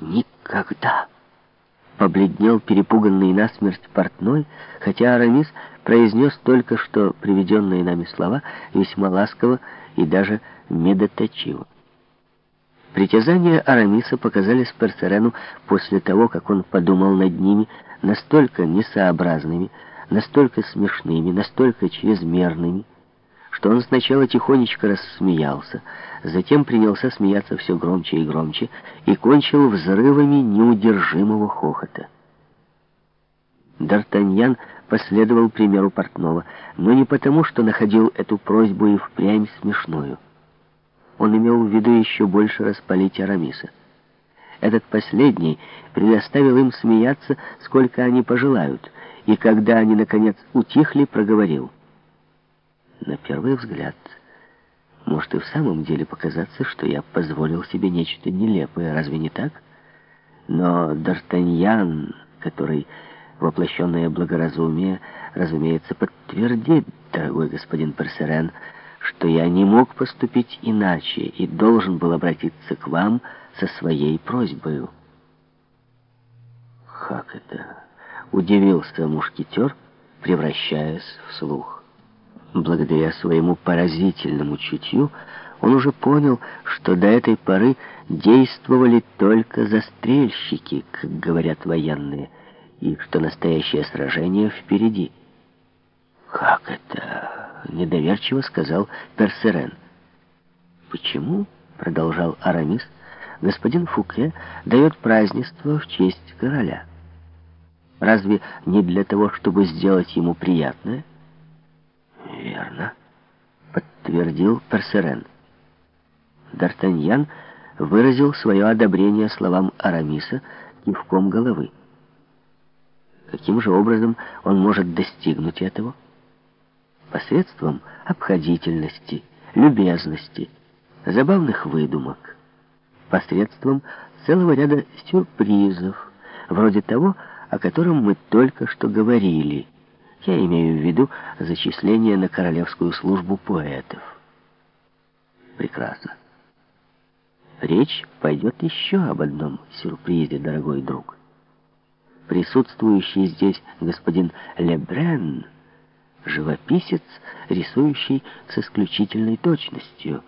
Никогда! Побледнел перепуганный насмерть портной, хотя Арамис произнес только что приведенные нами слова весьма ласково и даже медоточиво. Притязания Арамиса показались Персерену после того, как он подумал над ними, настолько несообразными, настолько смешными, настолько чрезмерными, что он сначала тихонечко рассмеялся, затем принялся смеяться все громче и громче и кончил взрывами неудержимого хохота. Д'Артаньян последовал примеру портного, но не потому, что находил эту просьбу и впрямь смешную. Он имел в виду еще больше распалить Арамиса. Этот последний предоставил им смеяться, сколько они пожелают, и когда они, наконец, утихли, проговорил — на первый взгляд, может и в самом деле показаться, что я позволил себе нечто нелепое, разве не так? Но Д'Артаньян, который воплощенное благоразумие, разумеется, подтвердит, дорогой господин Персерен, что я не мог поступить иначе и должен был обратиться к вам со своей просьбой. «Как это?» — удивился мушкетер, превращаясь в слух. Благодаря своему поразительному чутью он уже понял, что до этой поры действовали только застрельщики, как говорят военные, и что настоящее сражение впереди. «Как это?» — недоверчиво сказал Персерен. «Почему?» — продолжал Арамис. «Господин Фуке дает празднество в честь короля. Разве не для того, чтобы сделать ему приятное?» «Верно», — подтвердил Персерен. Д'Артаньян выразил свое одобрение словам Арамиса кивком головы. Каким же образом он может достигнуть этого? Посредством обходительности, любезности, забавных выдумок, посредством целого ряда сюрпризов, вроде того, о котором мы только что говорили — я имею в виду зачисление на королевскую службу поэтов. Прекрасно. Речь пойдет еще об одном сюрпризе, дорогой друг. Присутствующий здесь господин Лебрен, живописец, рисующий с исключительной точностью.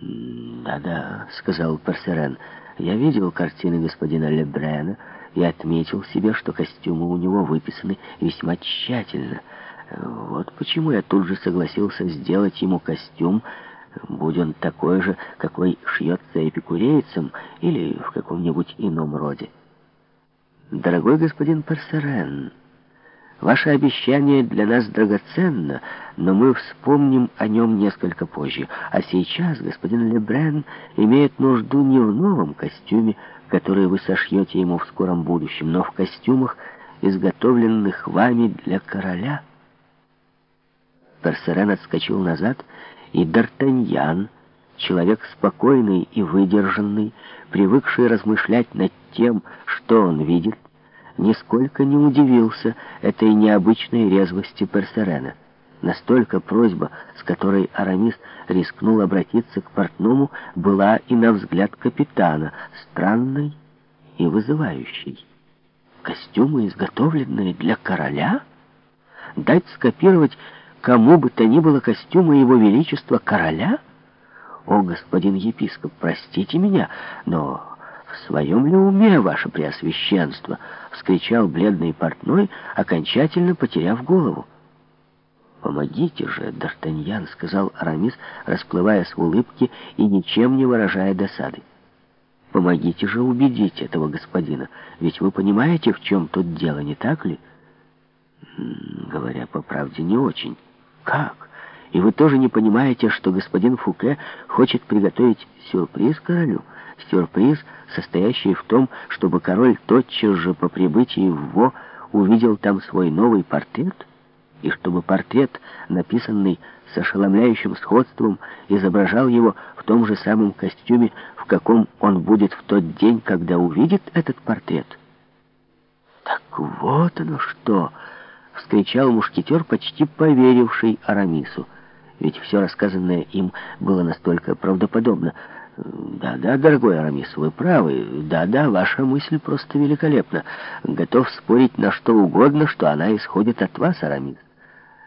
«Да-да», — сказал Персерен, — «я видел картины господина Лебрена, и отметил себе, что костюмы у него выписаны весьма тщательно. Вот почему я тут же согласился сделать ему костюм, будь он такой же, какой шьется эпикурейцем или в каком-нибудь ином роде. Дорогой господин Персерен, ваше обещание для нас драгоценно, но мы вспомним о нем несколько позже. А сейчас господин Лебрен имеет нужду не в новом костюме, которые вы сошьете ему в скором будущем, но в костюмах, изготовленных вами для короля. Персерен отскочил назад, и Д'Артаньян, человек спокойный и выдержанный, привыкший размышлять над тем, что он видит, нисколько не удивился этой необычной резвости Персерена. Настолько просьба, с которой Арамис рискнул обратиться к портному, была и на взгляд капитана странной и вызывающей. Костюмы, изготовленные для короля? Дать скопировать кому бы то ни было костюмы его величества короля? О, господин епископ, простите меня, но в своем ли уме, ваше преосвященство? — вскричал бледный портной, окончательно потеряв голову. «Помогите же, Д'Артаньян», — сказал Арамис, расплываясь в улыбке и ничем не выражая досады. «Помогите же убедить этого господина, ведь вы понимаете, в чем тут дело, не так ли?» «Говоря по правде, не очень. Как? И вы тоже не понимаете, что господин Фуке хочет приготовить сюрприз королю? Сюрприз, состоящий в том, чтобы король тотчас же по прибытии в Во увидел там свой новый портрет?» И чтобы портрет, написанный с ошеломляющим сходством, изображал его в том же самом костюме, в каком он будет в тот день, когда увидит этот портрет. «Так вот оно что!» — вскричал мушкетер, почти поверивший Арамису. Ведь все рассказанное им было настолько правдоподобно. Да-да, дорогой Арамис, вы правы. Да-да, ваша мысль просто великолепна. Готов спорить на что угодно, что она исходит от вас, Арамис.